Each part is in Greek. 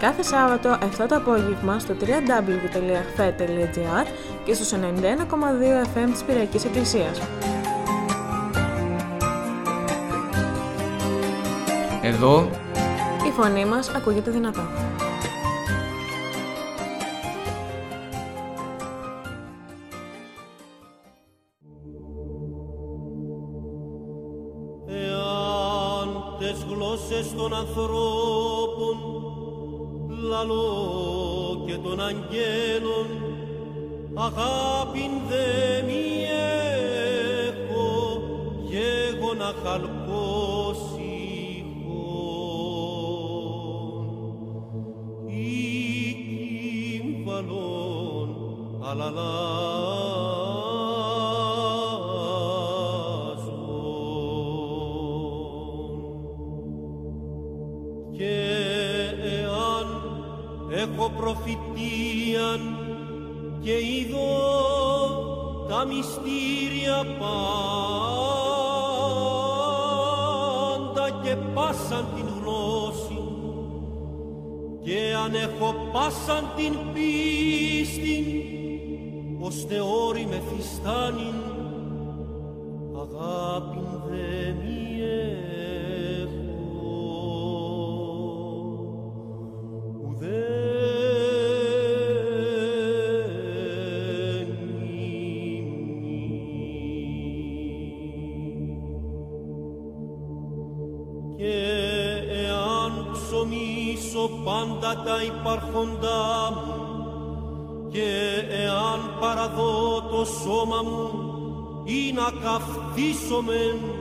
Κάθε Σάββατο 7 το απόγευμα στο www.fe.gr και στους 91,2 FM της Πυριακής Εκκλησίας. Εδώ Η φωνή μας ακούγεται δυνατά. Εάν τες γλώσσες των ανθρώπων και εάν έχω προφητείαν και είδω τα μυστήρια πάντα και πάσαν την γνώση και αν έχω πάσαν την πίστη ώστε όρη με φυστάνει υπάρχοντά μου. Και εάν παραδώ το σώμα μου ή να καυτίσομεν αγάπη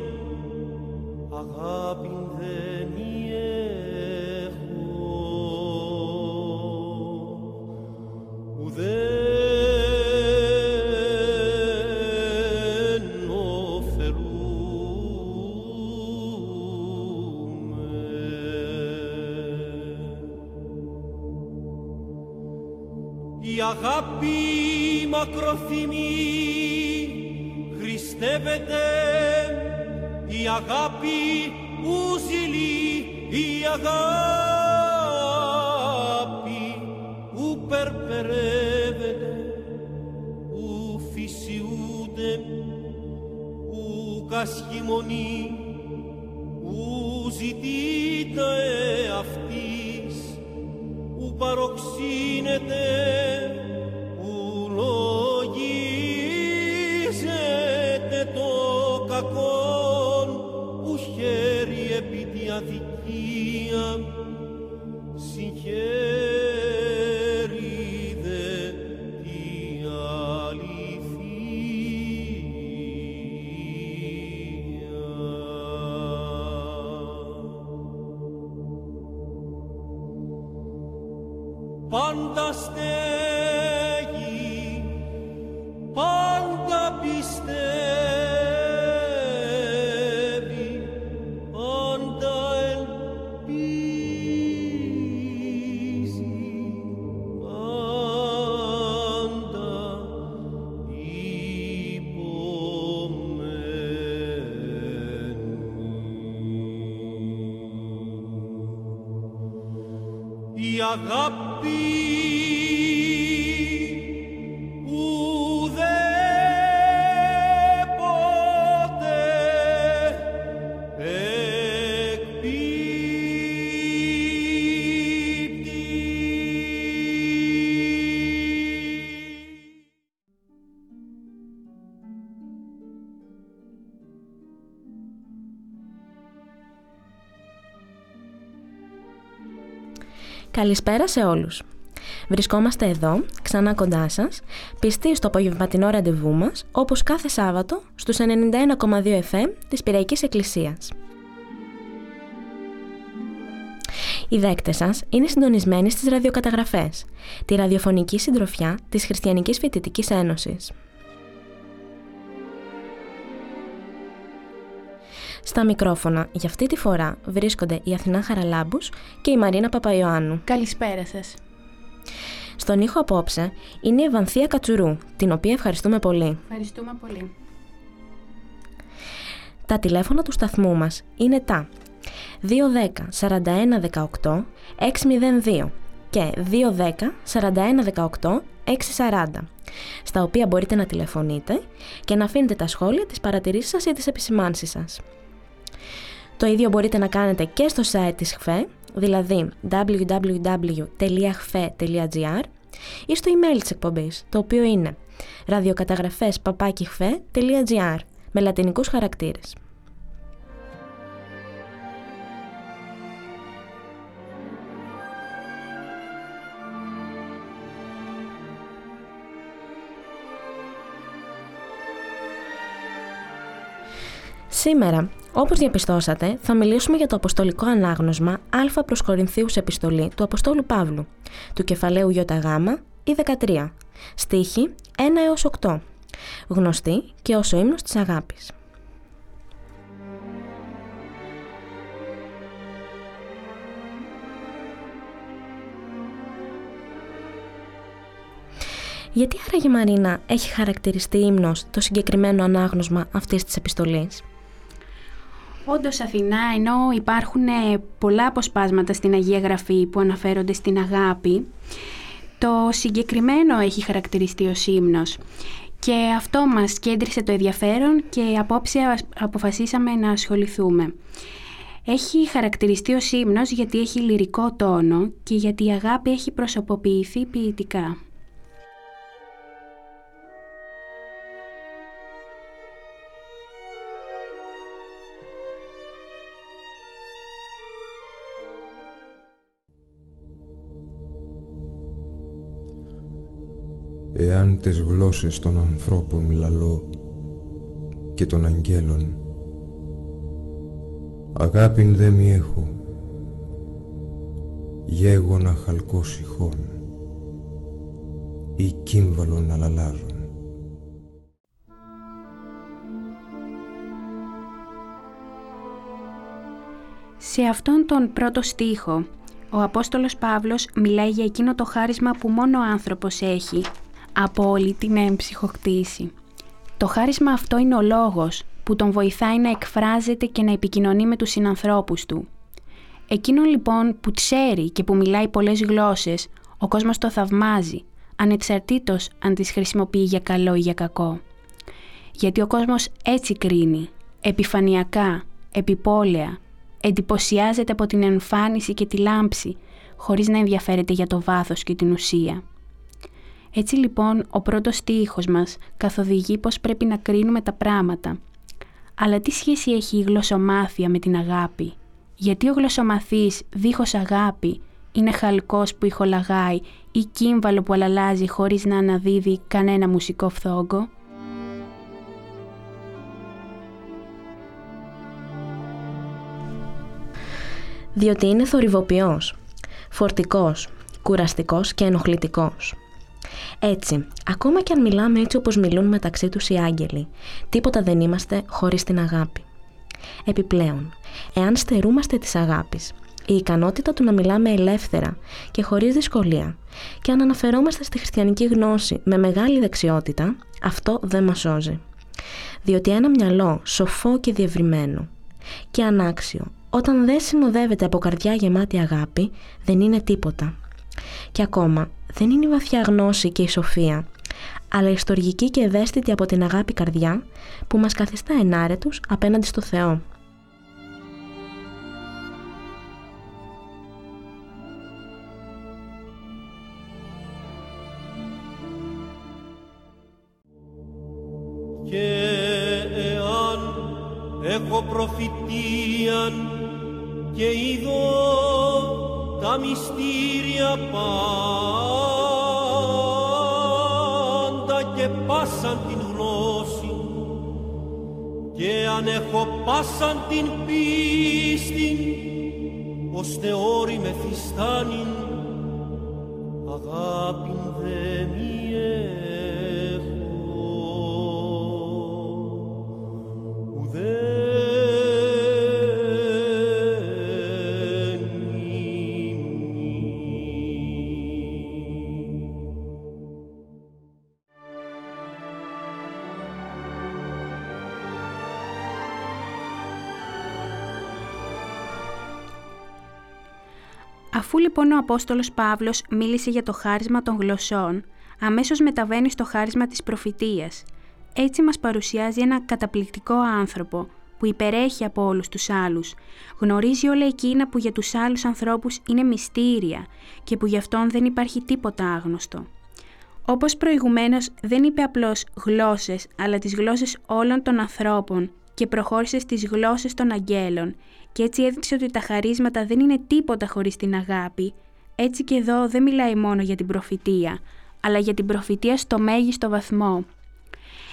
ου περπερεύεται, ου φυσιούται, ου κασχημονεί, ου ζητείται αυτής, ου παροξύνεται, Καλησπέρα σε όλους. Βρισκόμαστε εδώ, ξανά κοντά σας, πιστοί στο απογευματινό ραντεβού μας, όπως κάθε Σάββατο, στους 91,2 FM της Πυραϊκής Εκκλησίας. Οι δέκτες σας είναι συντονισμένοι στις ραδιοκαταγραφές, τη ραδιοφωνική συντροφιά της Χριστιανικής Φοιτητικής Ένωσης. Στα μικρόφωνα για αυτή τη φορά βρίσκονται η Αθηνά Χαραλάμπους και η Μαρίνα Παπαϊωάννου. Καλησπέρα σας. Στον ήχο απόψε είναι η Ευανθία Κατσουρού, την οποία ευχαριστούμε πολύ. Ευχαριστούμε πολύ. Τα τηλέφωνα του σταθμού μας είναι τα 210 41 18 602 και 210 41 18 640 στα οποία μπορείτε να τηλεφωνείτε και να αφήνετε τα σχόλια, τις παρατηρήσεις σας ή τις επισημάνσεις σας. Το ίδιο μπορείτε να κάνετε και στο site της ΧΦΕ, δηλαδή www.hfe.gr ή στο email της εκπομπής, το οποίο είναι ραδιοκαταγραφές με λατινικούς χαρακτήρες. Σήμερα, όπως διαπιστώσατε, θα μιλήσουμε για το αποστολικό ανάγνωσμα Α προς Κορινθίους επιστολή του Αποστόλου Παύλου, του κεφαλαίου ΙΓ ή 13, στίχη 1 έως 8, γνωστή και ως ο ύμνος της αγάπης. Γιατί άραγε Μαρίνα έχει χαρακτηριστεί ύμνος το συγκεκριμένο ανάγνωσμα αυτής της επιστολής; Όντως Αθηνά, ενώ υπάρχουν ε, πολλά αποσπάσματα στην Αγία Γραφή που αναφέρονται στην αγάπη, το συγκεκριμένο έχει χαρακτηριστεί ως ύμνος. Και αυτό μας κέντρισε το ενδιαφέρον και απόψε αποφασίσαμε να ασχοληθούμε. Έχει χαρακτηριστεί ως ύμνος γιατί έχει λυρικό τόνο και γιατί η αγάπη έχει προσωποποιηθεί ποιητικά. Εάν τες γλώσσες των ανθρώπων λαλώ και των αγγέλων αγάπην δε μη έχω γέγονα χαλκό ηχών ή κύμβαλον αλαλάζων. Σε αυτόν τον πρώτο στίχο, ο Απόστολος Παύλος μιλάει για εκείνο το χάρισμα που μόνο ο άνθρωπος έχει από όλη την εμψυχοκτήση. Το χάρισμα αυτό είναι ο λόγος που τον βοηθάει να εκφράζεται και να επικοινωνεί με τους συνανθρώπους του. Εκείνο λοιπόν που ξέρει και που μιλάει πολλές γλώσσες, ο κόσμος το θαυμάζει, ανεξαρτήτως αν τις χρησιμοποιεί για καλό ή για κακό. Γιατί ο κόσμος έτσι κρίνει, επιφανειακά, επιπόλαια, εντυπωσιάζεται από την εμφάνιση και τη λάμψη, χωρίς να ενδιαφέρεται για το βάθος και την ουσία. Έτσι λοιπόν ο πρώτος στίχος μας καθοδηγεί πως πρέπει να κρίνουμε τα πράγματα. Αλλά τι σχέση έχει η γλωσσομάθεια με την αγάπη; Γιατί ο γλωσσομαθής δίχως αγάπη είναι χαλκός που ηχολαγάει ή κύμβαλο που αλαλάζει χωρίς να αναδίδει κανένα μουσικό φθόγκο; Διότι είναι θορυβοποιός, φορτικός, κουραστικός και ενοχλητικός. Έτσι, ακόμα και αν μιλάμε έτσι όπως μιλούν μεταξύ τους οι άγγελοι, τίποτα δεν είμαστε χωρίς την αγάπη. Επιπλέον, εάν στερούμαστε της αγάπης, η ικανότητα του να μιλάμε ελεύθερα και χωρίς δυσκολία και αν αναφερόμαστε στη χριστιανική γνώση με μεγάλη δεξιότητα, αυτό δεν μας σώζει. Διότι ένα μυαλό σοφό και διευρυμένο και ανάξιο, όταν δεν συνοδεύεται από καρδιά γεμάτη αγάπη, δεν είναι τίποτα. Και ακόμα, δεν είναι η βαθιά γνώση και η σοφία, αλλά η στοργική και ευαίσθητη από την αγάπη καρδιά που μας καθιστά ενάρετους απέναντι στο Θεό. Και τα μυστήρια πάντα και πάσαν την γνώση. Και αν έχω πάσαν την πίστη ώστε όρη με φυστάνην αγάπην λοιπόν ο Απόστολος Παύλος μίλησε για το χάρισμα των γλωσσών, αμέσως μεταβαίνει στο χάρισμα της προφητείας. Έτσι μας παρουσιάζει ένα καταπληκτικό άνθρωπο που υπερέχει από όλους τους άλλους. Γνωρίζει όλα εκείνα που για τους άλλους ανθρώπους είναι μυστήρια και που γι' αυτόν δεν υπάρχει τίποτα άγνωστο. Όπως προηγουμένως δεν είπε απλώς γλώσσες, αλλά τις γλώσσες όλων των ανθρώπων και προχώρησε στις γλώσσες των αγγέλων και έτσι έδειξε ότι τα χαρίσματα δεν είναι τίποτα χωρίς την αγάπη. Έτσι και εδώ δεν μιλάει μόνο για την προφητεία, αλλά για την προφητεία στο μέγιστο βαθμό.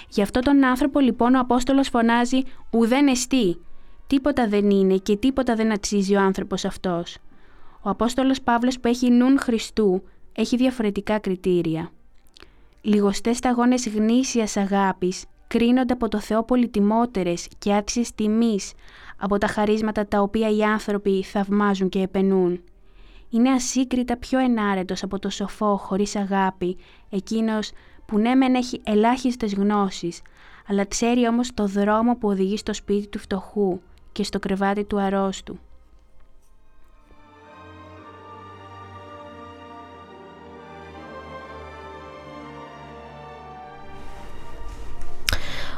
Γι' αυτό τον άνθρωπο λοιπόν ο Απόστολος φωνάζει «Ουδέν εστί». Τίποτα δεν είναι και τίποτα δεν αξίζει ο άνθρωπος αυτός. Ο Απόστολος Παύλος που έχει νουν Χριστού έχει διαφορετικά κριτήρια. Λιγοστές σταγόνες γνήσιας αγάπης κρίνονται από το Θεό πολυτιμότερες και άξιες τιμής από τα χαρίσματα τα οποία οι άνθρωποι θαυμάζουν και επενούν. Είναι ασύκριτα πιο ενάρετος από το σοφό χωρίς αγάπη, εκείνος που ναι μεν έχει ελάχιστες γνώσεις, αλλά ξέρει όμως το δρόμο που οδηγεί στο σπίτι του φτωχού και στο κρεβάτι του αρρώστου.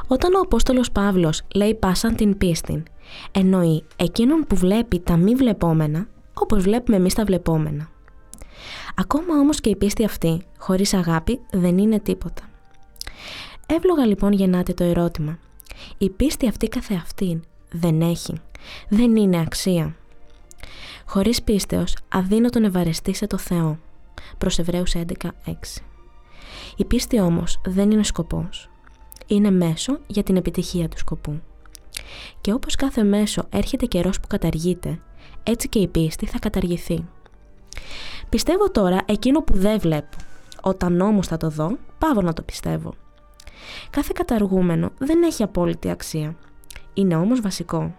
Όταν ο Απόστολος Παύλος λέει πάσαν την πίστη, εννοεί εκείνον που βλέπει τα μη βλεπόμενα, όπως βλέπουμε εμείς τα βλεπόμενα. Ακόμα όμως και η πίστη αυτή, χωρίς αγάπη, δεν είναι τίποτα. Εύλογα λοιπόν γεννάται το ερώτημα. Η πίστη αυτή καθεαυτήν δεν έχει, δεν είναι αξία. Χωρίς πίστεως αδύνατον ευαρεστήσε το Θεό. Προς Εβραίους 11.6 Η πίστη όμως δεν είναι σκοπός είναι μέσο για την επιτυχία του σκοπού. Και όπως κάθε μέσο έρχεται καιρός που καταργείται, έτσι και η πίστη θα καταργηθεί. Πιστεύω τώρα εκείνο που δεν βλέπω. Όταν όμως θα το δω, πάω να το πιστεύω. Κάθε καταργούμενο δεν έχει απόλυτη αξία. Είναι όμως βασικό.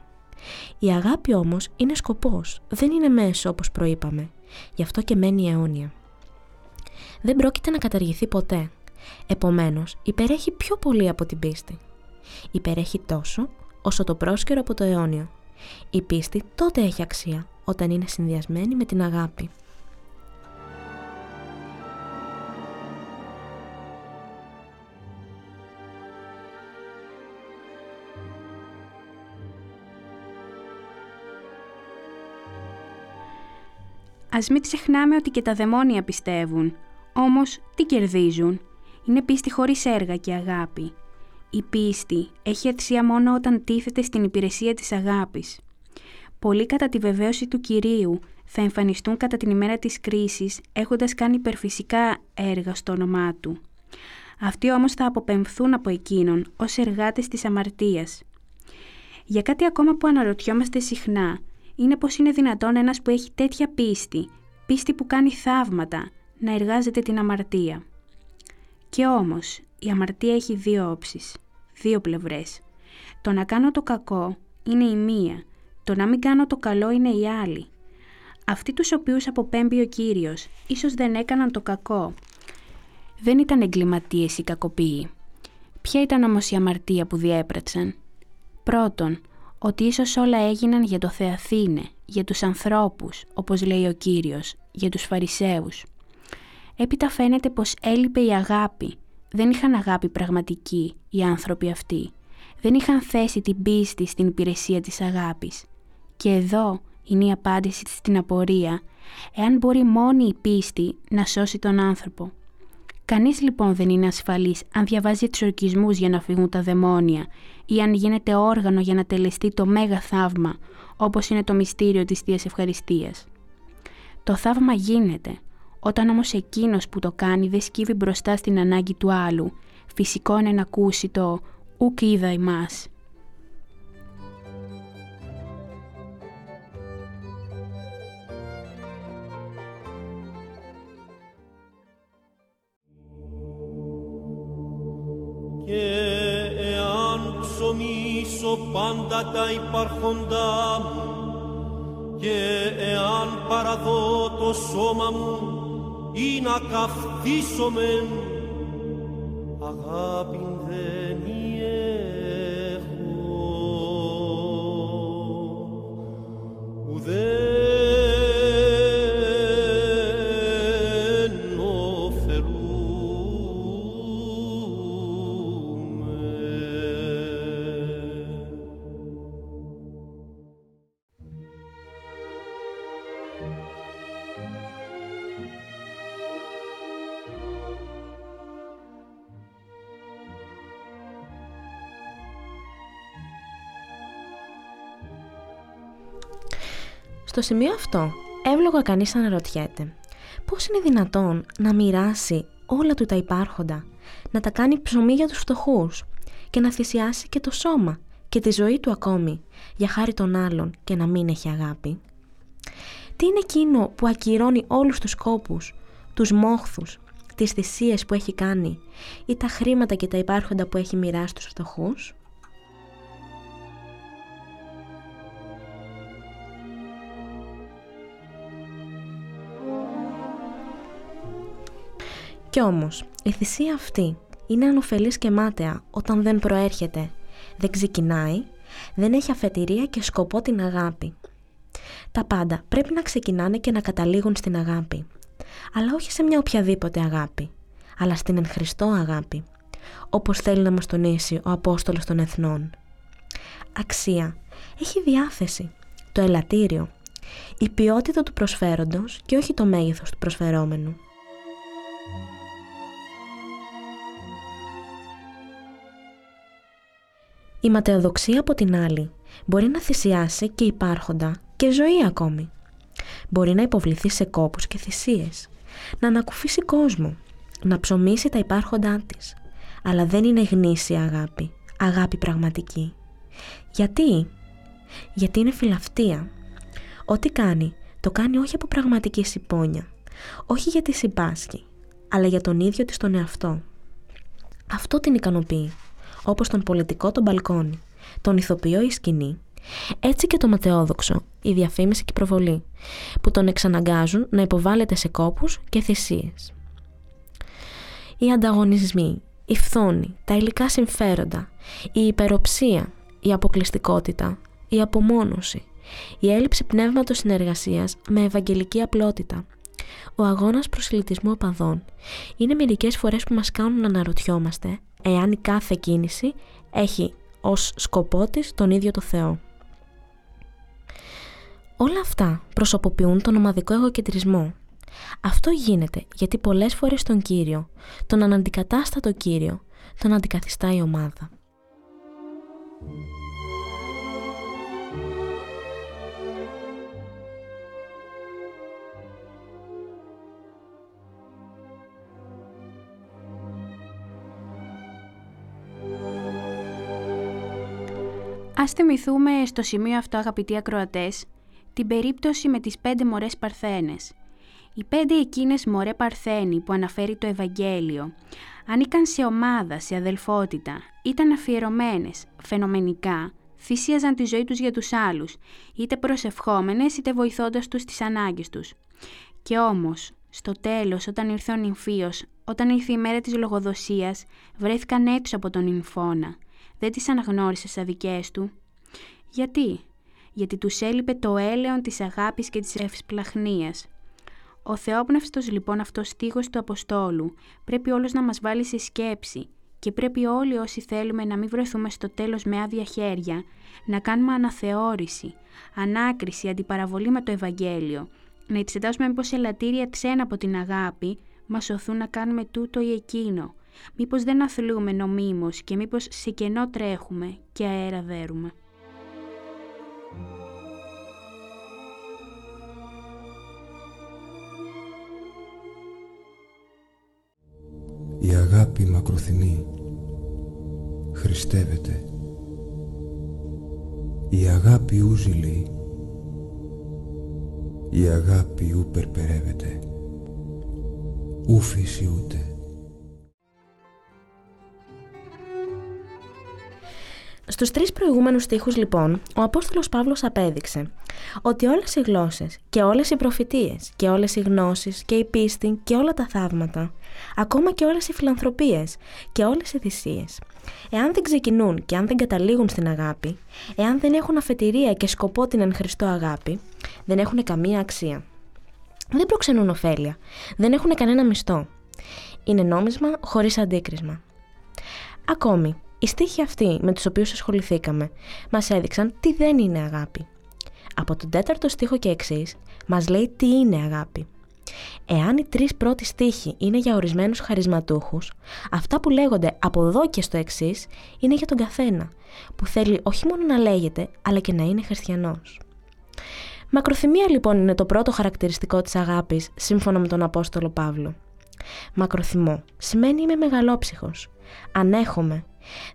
Η αγάπη όμως είναι σκοπός, δεν είναι μέσο όπως προείπαμε. Γι' αυτό και μένει αιώνια. Δεν πρόκειται να καταργηθεί ποτέ. Επομένως, υπερέχει πιο πολύ από την πίστη. Υπερέχει τόσο όσο το πρόσκαιρο από το αιώνιο. Η πίστη τότε έχει αξία όταν είναι συνδυασμένη με την αγάπη. Ας μην ξεχνάμε ότι και τα δαιμόνια πιστεύουν. Όμως, τι κερδίζουν; Είναι πίστη χωρίς έργα και αγάπη. Η πίστη έχει αξία μόνο όταν τίθεται στην υπηρεσία της αγάπης. Πολλοί κατά τη βεβαίωση του Κυρίου θα εμφανιστούν κατά την ημέρα της κρίσης έχοντας κάνει υπερφυσικά έργα στο όνομά Του. Αυτοί όμως θα αποπεμφθούν από εκείνον ως εργάτες της αμαρτίας. Για κάτι ακόμα που αναρωτιόμαστε συχνά είναι πως είναι δυνατόν ένας που έχει τέτοια πίστη, πίστη που κάνει θαύματα, να εργάζεται την αμαρτία. Και όμως η αμαρτία έχει δύο όψεις, δύο πλευρές. Το να κάνω το κακό είναι η μία, το να μην κάνω το καλό είναι η άλλη. Αυτοί τους οποίους αποπέμπει ο Κύριος ίσως δεν έκαναν το κακό. Δεν ήταν εγκληματίες ή κακοποιοί. Ποια ήταν όμως η αμαρτία που διέπραξαν. Πρώτον, ότι ίσως όλα έγιναν για το Θεαθήνε, για τους ανθρώπους, όπως λέει ο Κύριος, για τους Φαρισαίους. Έπειτα φαίνεται πως έλειπε η αγάπη. Δεν είχαν αγάπη πραγματική οι άνθρωποι αυτοί. Δεν είχαν θέσει την πίστη στην υπηρεσία της αγάπης. Και εδώ είναι η απάντηση στην απορία, εάν μπορεί μόνη η πίστη να σώσει τον άνθρωπο. Κανείς λοιπόν δεν είναι ασφαλής αν διαβάζει ορκισμούς για να φύγουν τα δαιμόνια ή αν γίνεται όργανο για να τελεστεί το μέγα θαύμα, όπως είναι το μυστήριο της Θείας Ευχαριστίας. Το θαύμα γίνεται, όταν όμως εκείνος που το κάνει δεν σκύβει μπροστά στην ανάγκη του άλλου, φυσικό είναι να ακούσει το «ουκ είδα. Και εάν ψωμίσω πάντα τα υπάρχοντά μου και εάν παραδώ το σώμα μου ή να καυτίσομεν αγάπη δεν Στο σημείο αυτό, εύλογα κανείς αναρωτιέται πώς είναι δυνατόν να μοιράσει όλα του τα υπάρχοντα, να τα κάνει ψωμί για τους φτωχούς και να θυσιάσει και το σώμα και τη ζωή του ακόμη για χάρη των άλλων και να μην έχει αγάπη; Τι είναι εκείνο που ακυρώνει όλους τους κόπους, τους μόχθους, τις θυσίες που έχει κάνει ή τα χρήματα και τα υπάρχοντα που έχει μοιράσει στους φτωχούς; Κι όμως, η θυσία αυτή είναι ανωφελής και μάταια όταν δεν προέρχεται, δεν ξεκινάει, δεν έχει αφετηρία και σκοπό την αγάπη. Τα πάντα πρέπει να ξεκινάνε και να καταλήγουν στην αγάπη. Αλλά όχι σε μια οποιαδήποτε αγάπη, αλλά στην εν Χριστώ αγάπη, όπως θέλει να μας τονίσει ο Απόστολος των Εθνών. Αξία. Έχει διάθεση. Το ελαττήριο. Η ποιότητα του προσφέροντος και όχι το μέγεθος του προσφερόμενου. Η ματαιοδοξία από την άλλη μπορεί να θυσιάσει και υπάρχοντα και ζωή ακόμη. Μπορεί να υποβληθεί σε κόπους και θυσίες, να ανακουφίσει κόσμο, να ψωμίσει τα υπάρχοντά της. Αλλά δεν είναι γνήσια αγάπη, αγάπη πραγματική. Γιατί; Γιατί είναι φιλαυτία. Ό,τι κάνει, το κάνει όχι από πραγματική συμπόνια, όχι γιατί συμπάσχει, αλλά για τον ίδιο της τον εαυτό. Αυτό την ικανοποιεί, όπως τον πολιτικό τον μπαλκόνι, τον ηθοποιό η σκηνή, έτσι και το ματαιόδοξο, η διαφήμιση και η προβολή, που τον εξαναγκάζουν να υποβάλλεται σε κόπους και θυσίες. Οι ανταγωνισμοί, η φθόνη, τα υλικά συμφέροντα, η υπεροψία, η αποκλειστικότητα, η απομόνωση, η έλλειψη πνεύματος συνεργασίας με ευαγγελική απλότητα, ο αγώνας προσιλητισμού οπαδών είναι μερικές φορές που μας κάνουν να αναρωτιόμαστε εάν η κάθε κίνηση έχει ως σκοπό της τον ίδιο το Θεό. Όλα αυτά προσωποποιούν τον ομαδικό εγωκεντρισμό. Αυτό γίνεται γιατί πολλές φορές τον Κύριο, τον αναντικατάστατο Κύριο, τον αντικαθιστά η ομάδα. Ας θυμηθούμε στο σημείο αυτό αγαπητοί ακροατές την περίπτωση με τις πέντε μωρές παρθένες. Οι πέντε εκείνες μωρέ παρθένοι που αναφέρει το Ευαγγέλιο ανήκαν σε ομάδα, σε αδελφότητα, ήταν αφιερωμένες, φαινομενικά, θυσίαζαν τη ζωή τους για τους άλλους, είτε προσευχόμενες είτε βοηθώντας τους στις ανάγκες τους. Και όμως, στο τέλος, όταν ήρθε ο νυμφίος, όταν ήρθε η μέρα της λογοδοσίας, βρέθηκαν έξω από τον νυμφώνα. Δεν τις αναγνώρισες σαν δικές του. Γιατί; Γιατί τους έλειπε το έλεον της αγάπης και της ευσπλαχνίας. Ο θεόπνευστος λοιπόν αυτός στίγος του Αποστόλου πρέπει όλος να μας βάλει σε σκέψη και πρέπει όλοι όσοι θέλουμε να μην βρεθούμε στο τέλος με άδεια χέρια, να κάνουμε αναθεώρηση, ανάκριση, αντιπαραβολή με το Ευαγγέλιο, να εξετάσουμε μήπως ελαττήρια ξένα από την αγάπη μας σωθούν να κάνουμε τούτο ή εκείνο, μήπως δεν αθλούμε νομίμως και μήπως σε κενό τρέχουμε και αέρα δέρουμε. Η αγάπη μακροθυμεί, χριστεύεται. Η αγάπη ούζηλη, η αγάπη ου περπερεύεται, ου ούτε. Στους τρεις προηγούμενους στίχους λοιπόν, ο Απόστολος Παύλος απέδειξε ότι όλες οι γλώσσες και όλες οι προφητείες και όλες οι γνώσεις και η πίστη και όλα τα θαύματα, ακόμα και όλες οι φιλανθρωπίες και όλες οι θυσίες, εάν δεν ξεκινούν και αν δεν καταλήγουν στην αγάπη, εάν δεν έχουν αφετηρία και σκοπό την εν Χριστώ αγάπη, δεν έχουν καμία αξία. Δεν προξενούν ωφέλεια, δεν έχουν κανένα μισθό. Είναι νόμισμα χωρίς αντίκρισμα. Ακόμη, οι στίχοι αυτοί με τους οποίους ασχοληθήκαμε μας έδειξαν τι δεν είναι αγάπη. Από τον τέταρτο στίχο και εξής μας λέει τι είναι αγάπη. Εάν οι τρεις πρώτοι στίχοι είναι για ορισμένους χαρισματούχους, αυτά που λέγονται από εδώ και στο εξής είναι για τον καθένα, που θέλει όχι μόνο να λέγεται, αλλά και να είναι χριστιανός. Μακροθυμία λοιπόν είναι το πρώτο χαρακτηριστικό της αγάπης, σύμφωνα με τον Απόστολο Παύλο. Μακροθυμώ σημαίνει είμαι μεγαλόψυχος, ανέχομαι,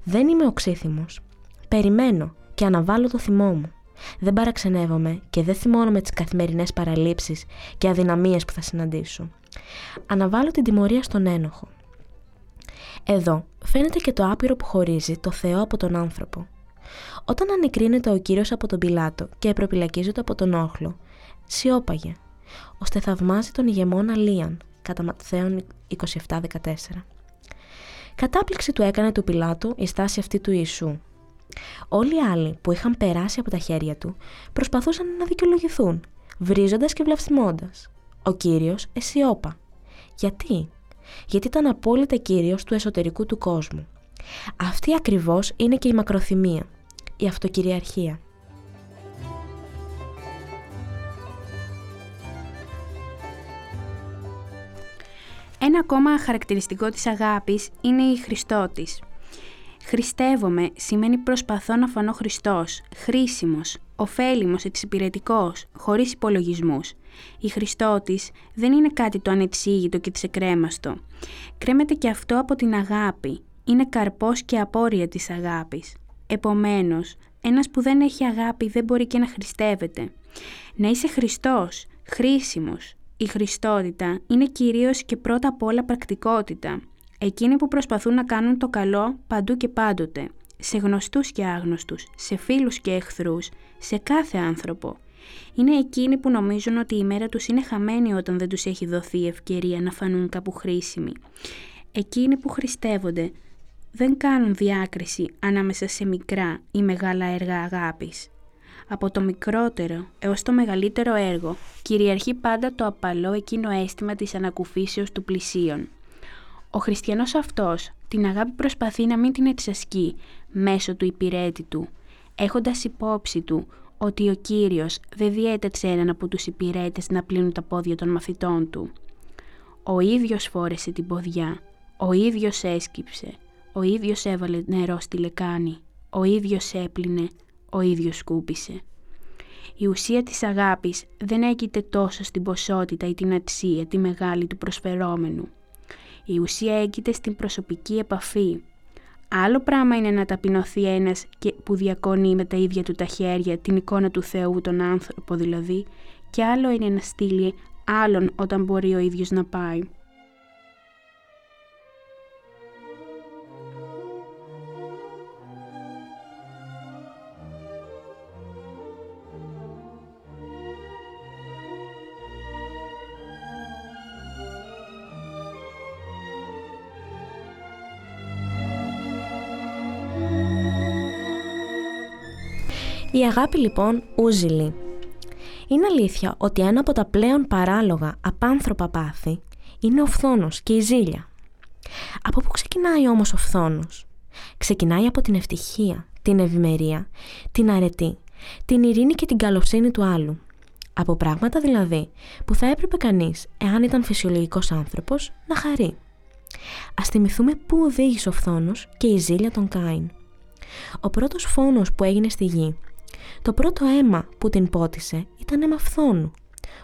δεν είμαι οξύθυμος. Περιμένω και αναβάλω το θυμό μου. Δεν παραξενεύομαι και δεν θυμώνω με τις καθημερινές παραλήψεις και αδυναμίες που θα συναντήσω. Αναβάλω την τιμωρία στον ένοχο. Εδώ φαίνεται και το άπειρο που χωρίζει το Θεό από τον άνθρωπο. Όταν ανεκρίνεται ο Κύριος από τον Πιλάτο και προπυλακίζεται από τον Όχλο, σιώπαγε, ώστε θαυμάζει τον ηγεμόνα Λίαν, κατά Ματθαίων 27-14. Κατάπληξη του έκανε του Πιλάτου η στάση αυτή του Ιησού. Όλοι οι άλλοι που είχαν περάσει από τα χέρια του προσπαθούσαν να δικαιολογηθούν, βρίζοντας και βλαυστημώντα. Ο κύριος αισιόπα. Γιατί; Γιατί ήταν απόλυτα κύριος του εσωτερικού του κόσμου. Αυτή ακριβώς είναι και η μακροθυμία, η αυτοκυριαρχία. Ένα ακόμα χαρακτηριστικό της αγάπης είναι η Χριστότης. Χριστεύομαι σημαίνει προσπαθώ να φανώ Χριστός, χρήσιμος, ωφέλιμος, εξυπηρετικός, χωρίς υπολογισμούς. Η Χριστότης δεν είναι κάτι το ανεξήγητο και ξεκρέμαστο. Κρέμεται και αυτό από την αγάπη. Είναι καρπός και απόρρια της αγάπης. Επομένως, ένας που δεν έχει αγάπη δεν μπορεί και να χριστεύεται. Να είσαι Χριστός, χρήσιμος, η χριστότητα είναι κυρίως και πρώτα απ' όλα πρακτικότητα. Εκείνοι που προσπαθούν να κάνουν το καλό παντού και πάντοτε, σε γνωστούς και άγνωστους, σε φίλους και εχθρούς, σε κάθε άνθρωπο. Είναι εκείνοι που νομίζουν ότι η μέρα τους είναι χαμένη όταν δεν τους έχει δοθεί η ευκαιρία να φανούν κάπου χρήσιμοι. Εκείνοι που χριστεύονται δεν κάνουν διάκριση ανάμεσα σε μικρά ή μεγάλα έργα αγάπης. Από το μικρότερο έως το μεγαλύτερο έργο κυριαρχεί πάντα το απαλό εκείνο αίσθημα της ανακουφίσεως του πλησίον. Ο χριστιανός αυτός την αγάπη προσπαθεί να μην την εξασκεί μέσω του υπηρέτη του, έχοντας υπόψη του ότι ο Κύριος δεν διέταξε έναν από τους υπηρέτες να πλύνουν τα πόδια των μαθητών του. Ο ίδιος φόρεσε την ποδιά, ο ίδιος έσκυψε, ο ίδιος έβαλε νερό στη λεκάνη, ο ίδιος έπλυνε, ο ίδιος σκούπισε. Η ουσία της αγάπης δεν έγκυται τόσο στην ποσότητα ή την αξία, τη μεγάλη του προσφερόμενου. Η ουσία έγκυται στην προσωπική επαφή. Άλλο πράγμα είναι να ταπεινωθεί ένας και που διακονεί με τα ίδια του τα χέρια την εικόνα του Θεού, τον άνθρωπο δηλαδή, και άλλο είναι να στείλει άλλον όταν μπορεί ο ίδιος να πάει. Η αγάπη λοιπόν ούζηλη. Είναι αλήθεια ότι ένα από τα πλέον παράλογα απάνθρωπα πάθη είναι ο φθόνος και η ζήλια. Από πού ξεκινάει όμως ο φθόνος; Ξεκινάει από την ευτυχία, την ευημερία, την αρετή, την ειρήνη και την καλοσύνη του άλλου. Από πράγματα δηλαδή που θα έπρεπε κανείς, εάν ήταν φυσιολογικός άνθρωπος, να χαρεί. Ας θυμηθούμε πού οδήγησε ο φθόνος και η ζήλια των Κάιν. Ο πρώτος φόνος που έγινε στη γη το πρώτο αίμα που την πότισε ήταν αίμα φθόνου.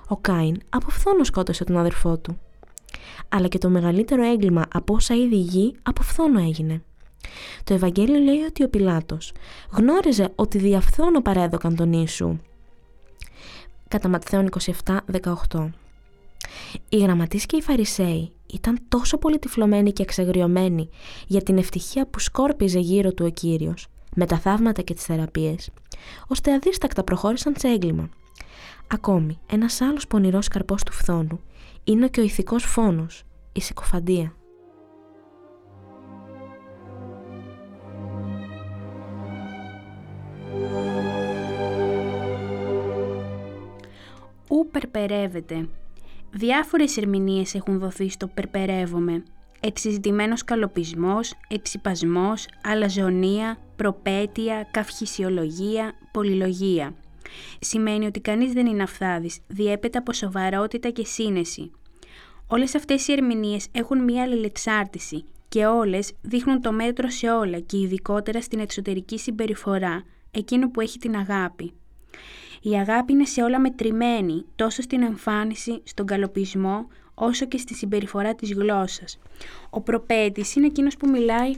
Ο Κάιν από φθόνο σκότωσε τον αδερφό του. Αλλά και το μεγαλύτερο έγκλημα από όσα είδη γη από φθόνο έγινε. Το Ευαγγέλιο λέει ότι ο Πιλάτος γνώριζε ότι δια φθόνο παρέδωκαν τον Ιησού. Κατά Ματθαίων 27-18. Οι γραμματείς και οι Φαρισαίοι ήταν τόσο πολύ τυφλωμένοι και εξαγριωμένοι για την ευτυχία που σκόρπιζε γύρω του ο Κύριος, με τα θαύματα και τις θεραπείες, ώστε αδίστακτα προχώρησαν σε έγκλημα. Ακόμη, ένας άλλος πονηρός καρπός του φθόνου είναι και ο ηθικός φόνος, η συκοφαντία. Ου περπερεύεται. Διάφορες ερμηνείες έχουν δοθεί στο περπερεύομαι. Εξυζητημένος καλοπισμός, εξυπασμός, αλαζονία, προπέτεια, καυχησιολογία, πολυλογία. Σημαίνει ότι κανείς δεν είναι αυθάδης, διέπεται από σοβαρότητα και σύνεση. Όλες αυτές οι ερμηνείες έχουν μία αλληλεξάρτηση και όλες δείχνουν το μέτρο σε όλα και ειδικότερα στην εξωτερική συμπεριφορά, εκείνο που έχει την αγάπη. Η αγάπη είναι σε όλα μετρημένη, τόσο στην εμφάνιση, στον καλοπισμό, όσο και στη συμπεριφορά της γλώσσας. Ο προπέτης είναι εκείνος που μιλάει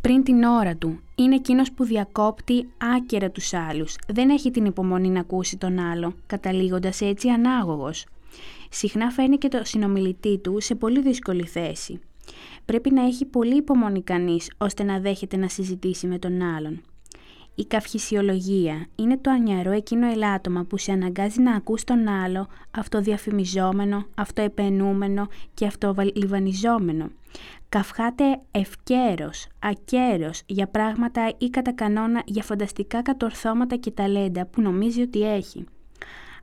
πριν την ώρα του. Είναι εκείνος που διακόπτει άκερα τους άλλους. Δεν έχει την υπομονή να ακούσει τον άλλο, καταλήγοντας έτσι ανάγωγος. Συχνά φέρνει και το συνομιλητή του σε πολύ δύσκολη θέση. Πρέπει να έχει πολύ υπομονή κανείς ώστε να δέχεται να συζητήσει με τον άλλον. Η καυχησιολογία είναι το ανιαρό εκείνο ελάττωμα που σε αναγκάζει να ακούς τον άλλο αυτοδιαφημιζόμενο, αυτοεπαινούμενο και αυτολιβανιζόμενο. Καυχάται ευκαίρος, ακέρος για πράγματα ή κατά κανόνα για φανταστικά κατορθώματα και ταλέντα που νομίζει ότι έχει.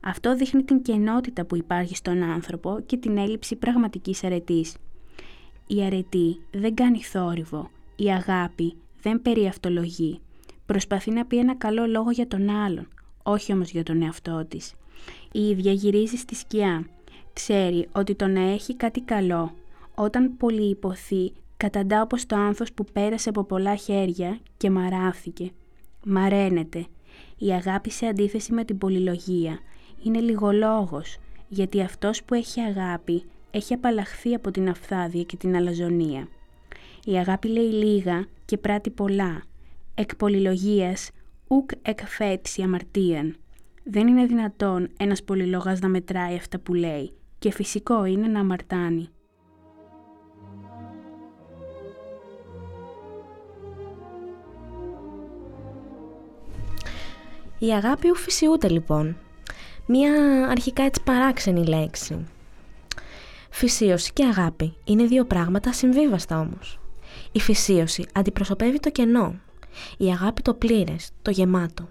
Αυτό δείχνει την κενότητα που υπάρχει στον άνθρωπο και την έλλειψη πραγματικής αρετής. Η αρετή δεν κάνει θόρυβο, η αγάπη δεν περιαυτολογεί. Προσπαθεί να πει ένα καλό λόγο για τον άλλον, όχι όμως για τον εαυτό της. Η ίδια γυρίζει στη σκιά. Ξέρει ότι το να έχει κάτι καλό, όταν πολύ υποθεί, καταντά όπως το άνθος που πέρασε από πολλά χέρια και μαράθηκε. Μαραίνεται. Η αγάπη σε αντίθεση με την πολυλογία είναι λιγολόγος, γιατί αυτός που έχει αγάπη έχει απαλλαχθεί από την αφθάδεια και την αλαζονία. Η αγάπη λέει λίγα και πράττει πολλά, εκ πολυλογίας ουκ εκ φέτση αμαρτίαν. Δεν είναι δυνατόν ένας πολυλόγας να μετράει αυτά που λέει και φυσικό είναι να αμαρτάνει. Η αγάπη ουφυσιούται λοιπόν. Μία αρχικά έτσι παράξενη λέξη. Φυσίωση και αγάπη είναι δύο πράγματα συμβίβαστα όμως. Η φυσίωση αντιπροσωπεύει το κενό, η αγάπη το πλήρες, το γεμάτο.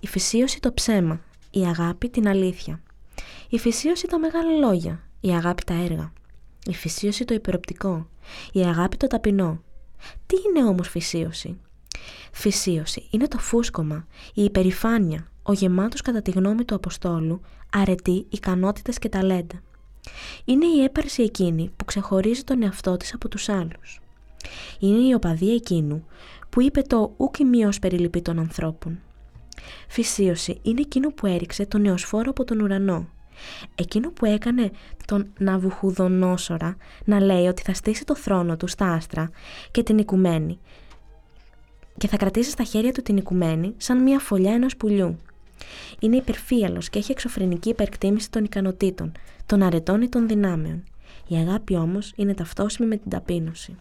Η φυσίωση το ψέμα, η αγάπη την αλήθεια. Η φυσίωση τα μεγάλα λόγια, η αγάπη τα έργα. Η φυσίωση το υπεροπτικό, η αγάπη το ταπεινό. Τι είναι όμως φυσίωση; Φυσίωση είναι το φούσκωμα, η υπερηφάνεια, ο γεμάτος κατά τη γνώμη του Αποστόλου, αρετή, ικανότητες και ταλέντα. Είναι η έπαρση εκείνη που ξεχωρίζει τον εαυτό της από τους άλλους. Είναι η οπαδία εκείνου που είπε το «ουκ ημίως περιλυπή των ανθρώπων». Φυσίωση είναι εκείνο που έριξε τον νεοσφόρο από τον ουρανό. Εκείνο που έκανε τον Ναβουχουδονόσορα να λέει ότι θα στήσει το θρόνο του στα άστρα και την οικουμένη και θα κρατήσει στα χέρια του την οικουμένη σαν μια φωλιά ενός πουλιού. Είναι υπερφύαλος και έχει εξωφρενική υπερκτίμηση των ικανοτήτων, των αρετών ή των δυνάμεων. Η αγάπη όμως είναι ταυτόσιμη με την ταπείνωση.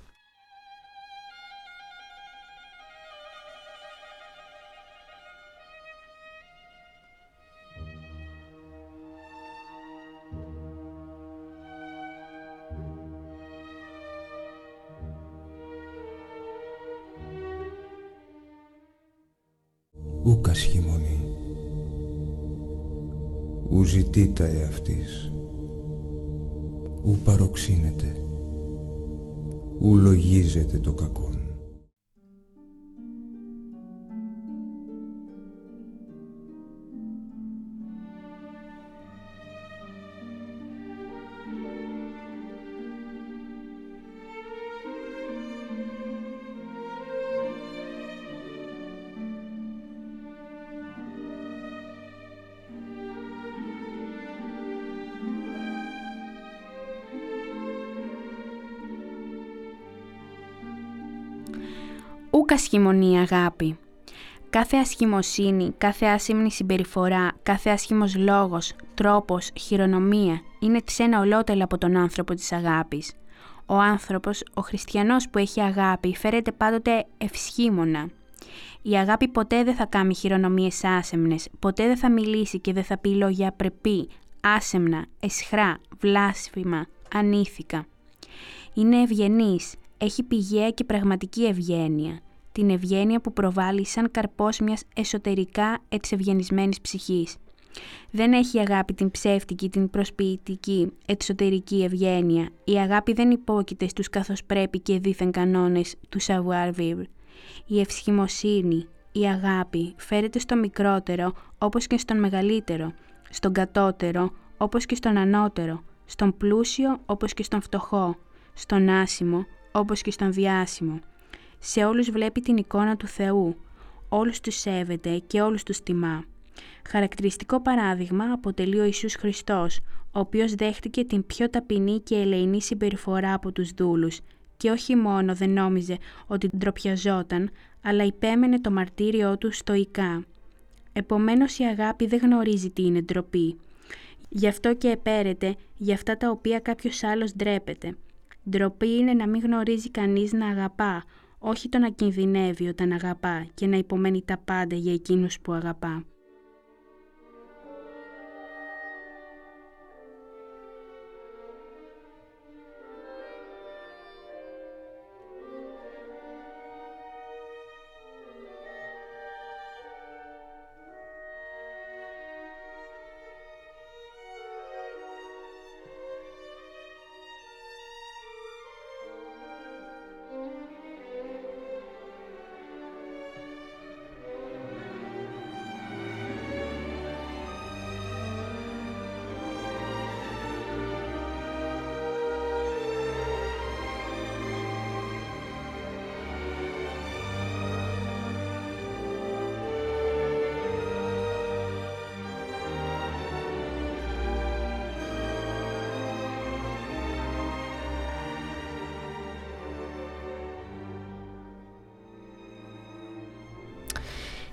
Ου ζητήτα εαυτής. Ου παροξύνεται. Ου λογίζεται το κακό. Ούκ ασχημονή αγάπη. Κάθε ασχημοσύνη, κάθε άσημνη συμπεριφορά, κάθε άσχημος λόγος, τρόπος, χειρονομία είναι ξένα ολότελα από τον άνθρωπο της αγάπης. Ο άνθρωπος, ο χριστιανός που έχει αγάπη, φέρεται πάντοτε ευσχήμωνα. Η αγάπη ποτέ δεν θα κάνει χειρονομίες άσεμνες, ποτέ δεν θα μιλήσει και δεν θα πει λόγια πρεπή, άσεμνα, εσχρά, βλάσφημα, ανήθικα. Είναι ευγενής, έχει πηγαία και πραγματική ευγένεια. Την ευγένεια που προβάλλει σαν καρπός μιας εσωτερικά ευσευγενισμένης ψυχής. Δεν έχει αγάπη την ψεύτικη, την προσποιητική, εξωτερική ευγένεια. Η αγάπη δεν υπόκειται στους καθώς πρέπει και δίθεν κανόνες του savoir-vivre. Η ευσχημοσύνη, η αγάπη φέρεται στο μικρότερο όπως και στον μεγαλύτερο, στον κατώτερο όπως και στον ανώτερο, στον πλούσιο όπως και στον φτωχό, στον άσημο όπως και στον διάσημο. Σε όλους βλέπει την εικόνα του Θεού, όλους τους σέβεται και όλους τους τιμά. Χαρακτηριστικό παράδειγμα αποτελεί ο Ιησούς Χριστός, ο οποίος δέχτηκε την πιο ταπεινή και ελεηνή συμπεριφορά από τους δούλους και όχι μόνο δεν νόμιζε ότι ντροπιαζόταν, αλλά υπέμενε το μαρτύριό του στοικά. Επομένως η αγάπη δεν γνωρίζει τι είναι ντροπή. Γι' αυτό και επέρεται για αυτά τα οποία κάποιος άλλος ντρέπεται. Ντροπή είναι να μην γνωρίζει κανείς να αγαπά, όχι το να κινδυνεύει όταν αγαπά και να υπομένει τα πάντα για εκείνους που αγαπά.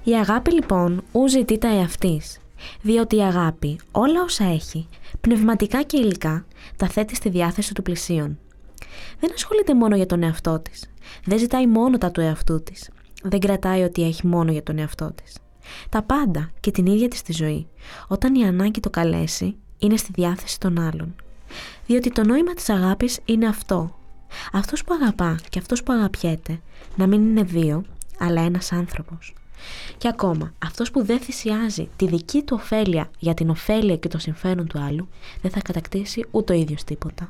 Η αγάπη λοιπόν ου ζητεί εαυτής, διότι η αγάπη όλα όσα έχει, πνευματικά και υλικά, τα θέτει στη διάθεση του πλησίον. Δεν ασχολείται μόνο για τον εαυτό της, δεν ζητάει μόνο τα του εαυτού της, δεν κρατάει ότι έχει μόνο για τον εαυτό της. Τα πάντα και την ίδια της τη ζωή, όταν η ανάγκη το καλέσει, είναι στη διάθεση των άλλων. Διότι το νόημα της αγάπης είναι αυτό. Αυτός που αγαπά και αυτός που αγαπιέται να μην είναι δύο, αλλά ένας άνθρωπος. Και ακόμα, αυτός που δεν θυσιάζει τη δική του ωφέλεια για την ωφέλεια και το συμφέρον του άλλου, δεν θα κατακτήσει ούτε ο ίδιος τίποτα.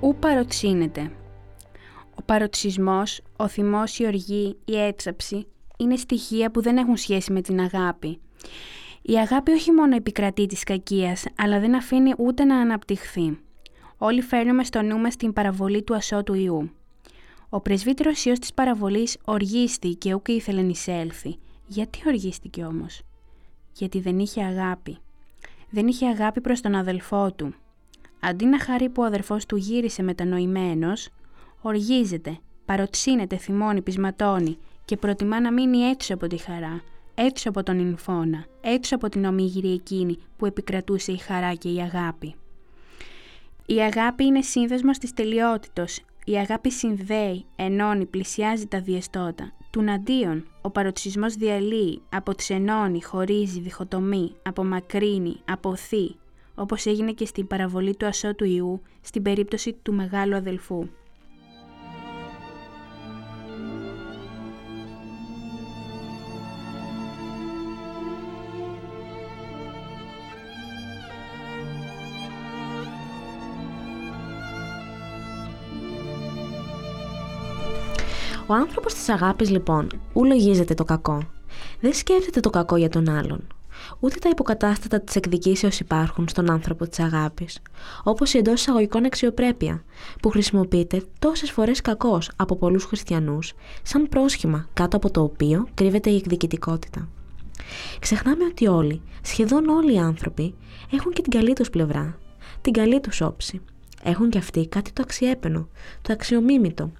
Ού παροξύνεται. Ο παροξισμός, ο θυμός, η οργή, η έτσαψη είναι στοιχεία που δεν έχουν σχέση με την αγάπη. Η αγάπη όχι μόνο επικρατεί της κακίας, αλλά δεν αφήνει ούτε να αναπτυχθεί. Όλοι φέρνουμε στο νου μας την παραβολή του ασώτου Ιού. Ο πρεσβύτερος Υιός της παραβολής οργίστη και ούκ ήθελε να εισέλθει. Γιατί οργίστηκε όμως; Γιατί δεν είχε αγάπη. Δεν είχε αγάπη προς τον αδελφό του. Αντί να χαρεί που ο αδερφός του γύρισε μετανοημένος, οργίζεται, παροξύνεται, θυμώνει, πεισματώνει και προτιμά να μείνει έξω από τη χαρά, έξω από τον Ινφώνα, έξω από την ομίγυρη εκείνη που επικρατούσε η χαρά και η αγάπη. Η αγάπη είναι σύνδεσμος της τελειότητος. Η αγάπη συνδέει, ενώνει, πλησιάζει τα διεστώτα. Τουναντίον, ο παροξισμός διαλύει, αποξενώνει, χωρίζει, διχοτομεί, απομακρύνει, αποθεί, όπως έγινε και στην παραβολή του ασώτου Ιού στην περίπτωση του μεγάλου αδελφού. Ο άνθρωπος της αγάπης, λοιπόν, ου λογίζεται το κακό. Δεν σκέφτεται το κακό για τον άλλον. Ούτε τα υποκατάστατα της εκδικήσεως υπάρχουν στον άνθρωπο της αγάπης, όπως η εντός εισαγωγικών αξιοπρέπεια, που χρησιμοποιείται τόσες φορές κακώ από πολλούς χριστιανούς, σαν πρόσχημα κάτω από το οποίο κρύβεται η εκδικητικότητα. Ξεχνάμε ότι όλοι, σχεδόν όλοι οι άνθρωποι, έχουν και την καλή τους πλευρά, την καλή τους όψη. Έχουν κι αυτοί κάτι το αξιέπαινο, το αξιομίμητο,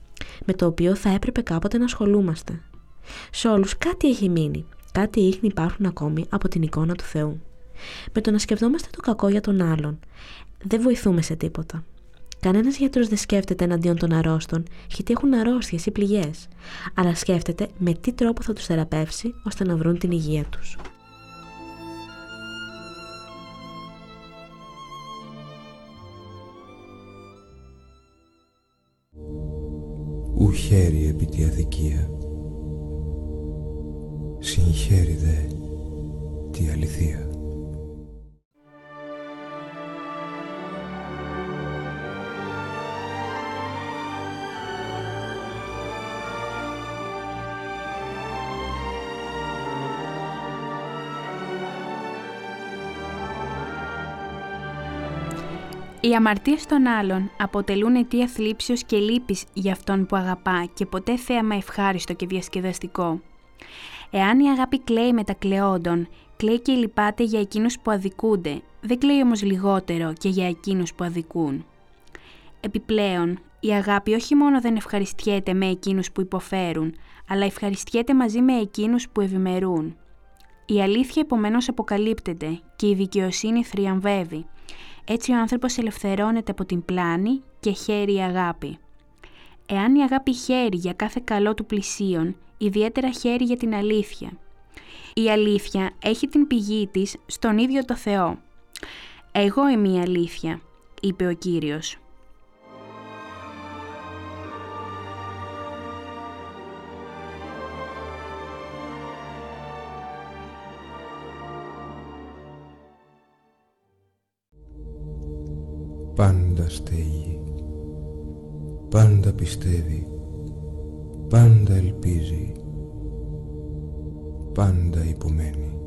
με το οποίο θα έπρεπε κάποτε να ασχολούμαστε. Σε όλους κάτι έχει μείνει, κάτι ίχνη υπάρχουν ακόμη από την εικόνα του Θεού. Με το να σκεφτόμαστε το κακό για τον άλλον, δεν βοηθούμε σε τίποτα. Κανένας γιατρός δεν σκέφτεται εναντίον των αρρώστων, γιατί έχουν αρρώστιες ή πληγές, αλλά σκέφτεται με τι τρόπο θα τους θεραπεύσει ώστε να βρουν την υγεία τους. Ου χέρι επί τη αδικία. Συγχαίρει δε τη αληθεία. Οι αμαρτίες των άλλων αποτελούν αιτία θλίψεως και λύπης για αυτόν που αγαπά και ποτέ θέαμα ευχάριστο και διασκεδαστικό. Εάν η αγάπη κλαίει με τα κλαιόντων, κλαίει και λυπάται για εκείνους που αδικούνται, δεν κλαίει όμως λιγότερο και για εκείνους που αδικούν. Επιπλέον, η αγάπη όχι μόνο δεν ευχαριστιέται με εκείνους που υποφέρουν, αλλά ευχαριστιέται μαζί με εκείνους που ευημερούν. Η αλήθεια επομένως αποκαλύπτεται και η δικαιοσύνη θριαμβεύει, έτσι ο άνθρωπος ελευθερώνεται από την πλάνη και χαίρει η αγάπη. Εάν η αγάπη χαίρει για κάθε καλό του πλησίον, ιδιαίτερα χαίρει για την αλήθεια. Η αλήθεια έχει την πηγή της στον ίδιο το Θεό. «Εγώ είμαι η αλήθεια», είπε ο Κύριος. Πάντα στέγει, πάντα πιστεύει, πάντα ελπίζει, πάντα υπομένει.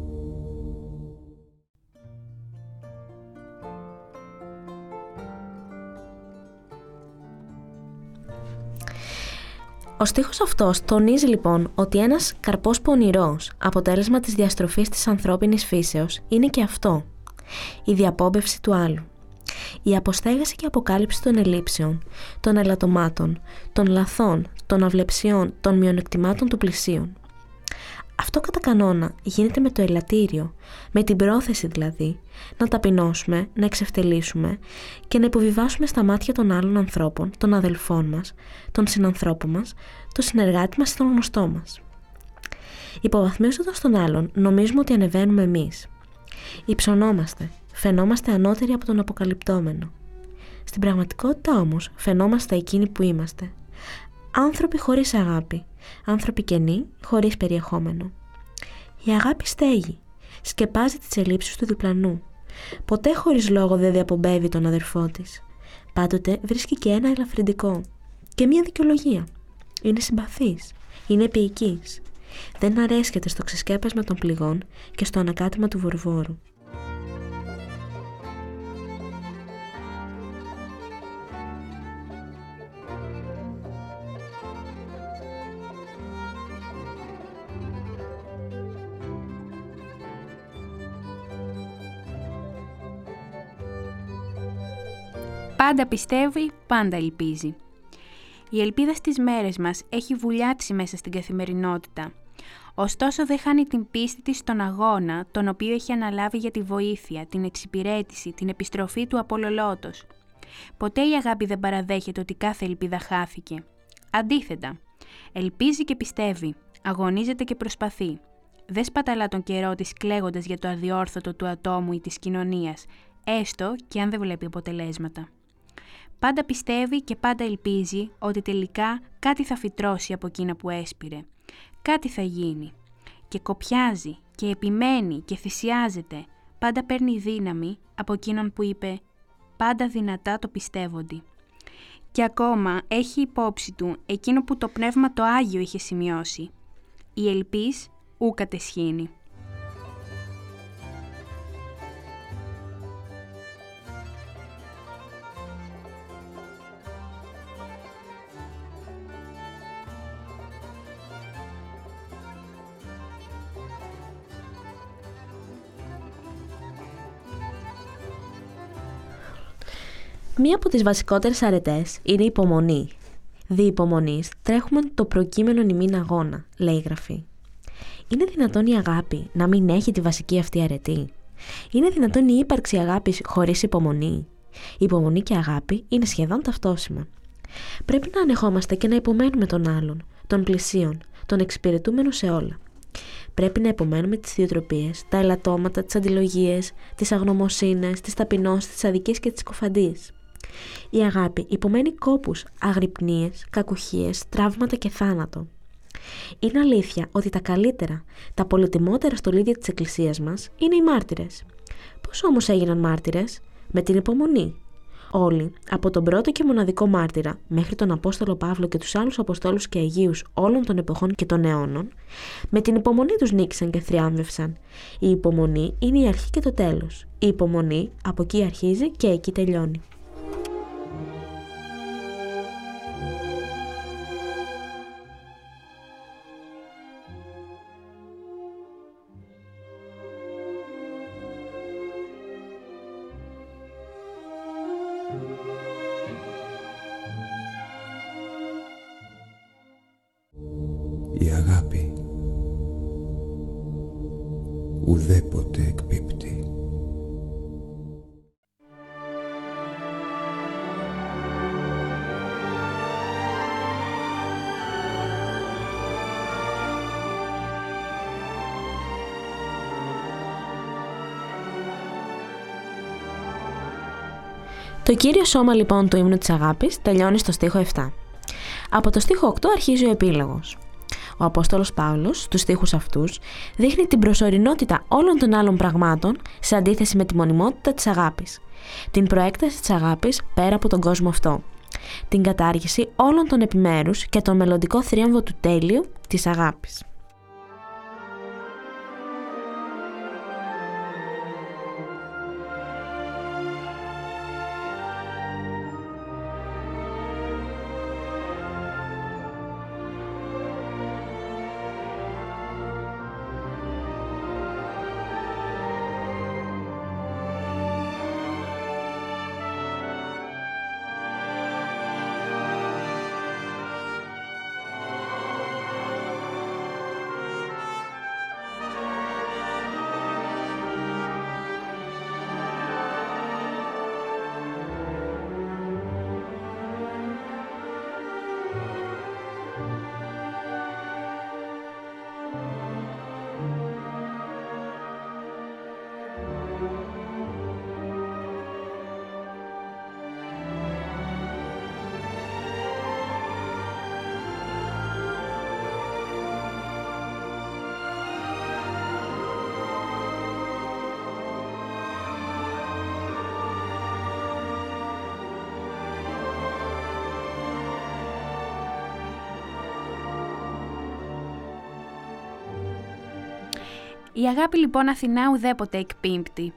Ο στίχος αυτός τονίζει λοιπόν ότι ένας καρπός πονηρός, αποτέλεσμα της διαστροφής της ανθρώπινης φύσεως, είναι και αυτό, η διαπόμπευση του άλλου η αποστέγαση και αποκάλυψη των ελλείψεων, των ελαττωμάτων, των λαθών, των αυλεψιών, των μειονεκτημάτων του πλησίων. Αυτό κατά κανόνα γίνεται με το ελαττήριο, με την πρόθεση δηλαδή, να ταπεινώσουμε, να εξευτελίσουμε και να υποβιβάσουμε στα μάτια των άλλων ανθρώπων, των αδελφών μας, των συνανθρώπων μας, των συνεργάτη μας ή των γνωστό μας. Υποβαθμίζοντας τον άλλον, νομίζουμε ότι ανεβαίνουμε εμείς. Υψωνόμαστε, φαινόμαστε ανώτεροι από τον αποκαλυπτόμενο. Στην πραγματικότητα όμως φαινόμαστε εκείνοι που είμαστε. Άνθρωποι χωρίς αγάπη, άνθρωποι κενοί χωρίς περιεχόμενο. Η αγάπη στέγει, σκεπάζει τις ελλείψεις του διπλανού. Ποτέ χωρίς λόγο δεν διαπομπεύει τον αδερφό της. Πάντοτε βρίσκει και ένα ελαφρυντικό και μία δικαιολογία. Είναι συμπαθής, είναι επίοικης. Δεν αρέσκεται στο ξεσκέπασμα των πληγών και στο ανακάτημα του βορβόρου. Πάντα πιστεύει, πάντα ελπίζει. Η ελπίδα στις μέρες μας έχει βουλιάξει μέσα στην καθημερινότητα. Ωστόσο δεν χάνει την πίστη της στον αγώνα, τον οποίο έχει αναλάβει για τη βοήθεια, την εξυπηρέτηση, την επιστροφή του απολολότος. Ποτέ η αγάπη δεν παραδέχεται ότι κάθε ελπίδα χάθηκε. Αντίθετα, ελπίζει και πιστεύει, αγωνίζεται και προσπαθεί. Δεν σπαταλά τον καιρό της κλαίγοντας για το αδιόρθωτο του ατόμου ή της κοινωνίας, έστω και αν δεν βλέπει αποτελέσματα. Πάντα πιστεύει και πάντα ελπίζει ότι τελικά κάτι θα φυτρώσει από εκείνα που έσπηρε. Κάτι θα γίνει. Και κοπιάζει και επιμένει και θυσιάζεται. Πάντα παίρνει δύναμη από εκείνον που είπε «Πάντα δυνατά το πιστεύονται». Και ακόμα έχει υπόψη του εκείνο που το Πνεύμα το Άγιο είχε σημειώσει. Η ελπίς ου κατεσχήνει. Μία από τις βασικότερες αρετές είναι η υπομονή. Δι υπομονής τρέχουμε το προκείμενο νημήν αγώνα, λέει η γραφή. Είναι δυνατόν η αγάπη να μην έχει τη βασική αυτή αρετή; Είναι δυνατόν η ύπαρξη αγάπης χωρίς υπομονή; Η υπομονή και αγάπη είναι σχεδόν ταυτόσιμα. Πρέπει να ανεχόμαστε και να υπομένουμε τον άλλον, τον πλησίον, τον εξυπηρετούμενο σε όλα. Πρέπει να υπομένουμε τις ιδιοτροπίες, τα ελαττώματα, τις αντιλογίες, τις αγνωμοσύνες, τις ταπεινώσεις, τις αδικίες και τις κοφαντίες. Η αγάπη υπομένει κόπους, αγρυπνίες, κακουχίες, τραύματα και θάνατο. Είναι αλήθεια ότι τα καλύτερα, τα πολυτιμότερα στολίδια της Εκκλησίας μας είναι οι μάρτυρες. Πώς όμως έγιναν μάρτυρες; Με την υπομονή. Όλοι, από τον πρώτο και μοναδικό μάρτυρα μέχρι τον Απόστολο Παύλο και τους άλλους Αποστόλους και Αγίους όλων των εποχών και των αιώνων, με την υπομονή τους νίκησαν και θριάμβευσαν. Η υπομονή είναι η αρχή και το τέλος. Η υπομονή από εκεί αρχίζει και εκεί τελειώνει. Το κύριο σώμα λοιπόν του ύμνου της αγάπης τελειώνει στο στίχο 7. Από το στίχο 8 αρχίζει ο επίλογος. Ο Απόστολος Παύλος στους στίχους αυτούς δείχνει την προσωρινότητα όλων των άλλων πραγμάτων σε αντίθεση με τη μονιμότητα της αγάπης. Την προέκταση της αγάπης πέρα από τον κόσμο αυτό. Την κατάργηση όλων των επιμέρους και τον μελλοντικό θρίαμβο του τέλειου της αγάπης. Η αγάπη λοιπόν Αθηνά ουδέποτε εκπίμπτει.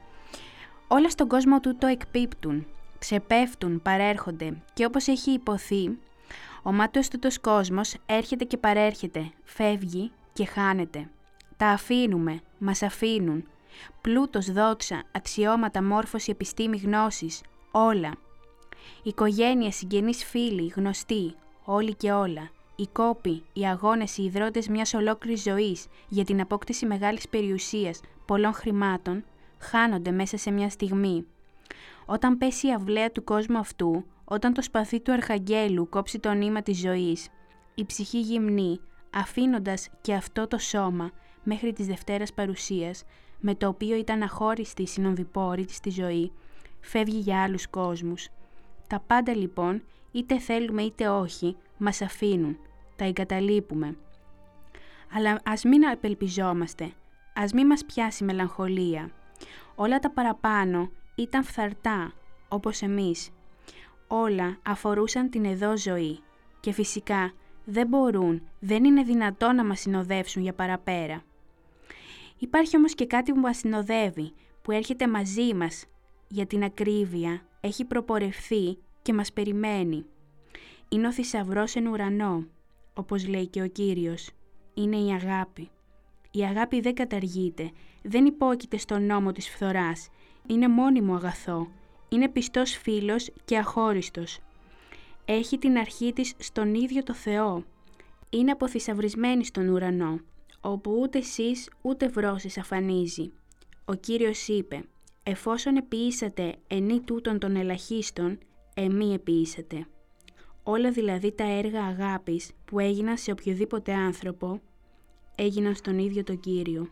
Όλα στον κόσμο του το εκπίπτουν, ξεπέφτουν, παρέρχονται και όπως έχει υποθεί, ο μάτιος τούτος κόσμος έρχεται και παρέρχεται, φεύγει και χάνεται. Τα αφήνουμε, μας αφήνουν. Πλούτος, δόξα, αξιώματα, μόρφωση, επιστήμη, γνώσης, όλα. Οικογένεια, συγγενείς, φίλοι, γνωστοί, όλοι και όλα οι κόποι, οι αγώνες, οι ιδρώτες μιας ολόκληρης ζωής για την απόκτηση μεγάλης περιουσίας, πολλών χρημάτων, χάνονται μέσα σε μια στιγμή. Όταν πέσει η αυλαία του κόσμου αυτού, όταν το σπαθί του Αρχαγγέλου κόψει το νήμα της ζωής, η ψυχή γυμνή, αφήνοντας και αυτό το σώμα μέχρι της Δευτέρας Παρουσίας, με το οποίο ήταν αχώριστη η συνοδοιπόρη της στη ζωή, φεύγει για άλλους κόσμους. Τα πάντα λοιπόν, είτε θέλουμε είτε όχι, μας αφήνουν τα εγκαταλείπουμε. Αλλά ας μην απελπιζόμαστε, ας μην μας πιάσει μελαγχολία. Όλα τα παραπάνω ήταν φθαρτά, όπως εμείς. Όλα αφορούσαν την εδώ ζωή και φυσικά δεν μπορούν, δεν είναι δυνατό να μας συνοδεύσουν για παραπέρα. Υπάρχει όμως και κάτι που μας συνοδεύει, που έρχεται μαζί μας για την ακρίβεια, έχει προπορευθεί και μας περιμένει. Είναι ο θησαυρός εν ουρανό όπως λέει και ο Κύριος, είναι η αγάπη. Η αγάπη δεν καταργείται, δεν υπόκειται στον νόμο της φθοράς, είναι μόνιμο αγαθό, Είναι πιστός φίλος και αχώριστος. Έχει την αρχή της στον ίδιο το Θεό. Είναι αποθυσαυρισμένη στον ουρανό, όπου ούτε εσείς ούτε βρώσεις αφανίζει. Ο Κύριος είπε «Εφόσον επίησατε ενή τούτων των ελαχίστων, εμεί επίησατε». Όλα δηλαδή τα έργα αγάπης που έγιναν σε οποιοδήποτε άνθρωπο, έγιναν στον ίδιο τον Κύριο.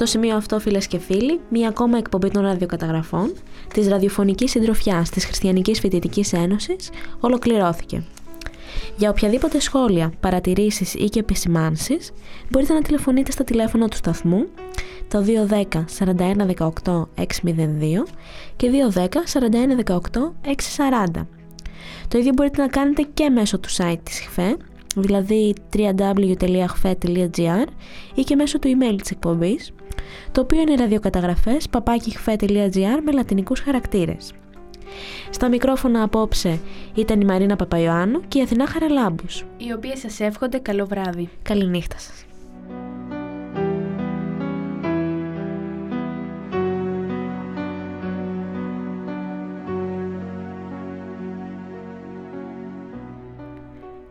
Στο σημείο αυτό, φίλες και φίλοι, μία ακόμα εκπομπή των ραδιοκαταγραφών της ραδιοφωνικής συντροφιάς της Χριστιανικής Φοιτητικής Ένωσης ολοκληρώθηκε. Για οποιαδήποτε σχόλια, παρατηρήσεις ή και επισημάνσεις, μπορείτε να τηλεφωνείτε στα τηλέφωνα του σταθμού το 210 41 18 602 και 210 41 18 640. Το ίδιο μπορείτε να κάνετε και μέσω του site της ΧΦΕ, δηλαδή www.hfe.gr ή και μέσω του email της εκπομπής, το οποίο είναι ραδιοκαταγραφές papakihfe.gr με λατινικούς χαρακτήρες. Στα μικρόφωνα απόψε ήταν η Μαρίνα Παπαϊωάννου και η Αθηνά Χαραλάμπους. Οι οποίες σας εύχονται καλό βράδυ. Καληνύχτα σας.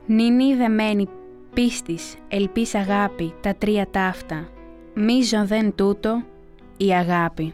Νίνη δεμένη πίστης, ελπίς αγάπη, τα τρία ταύτα. Μίζον δεν τούτο η αγάπη.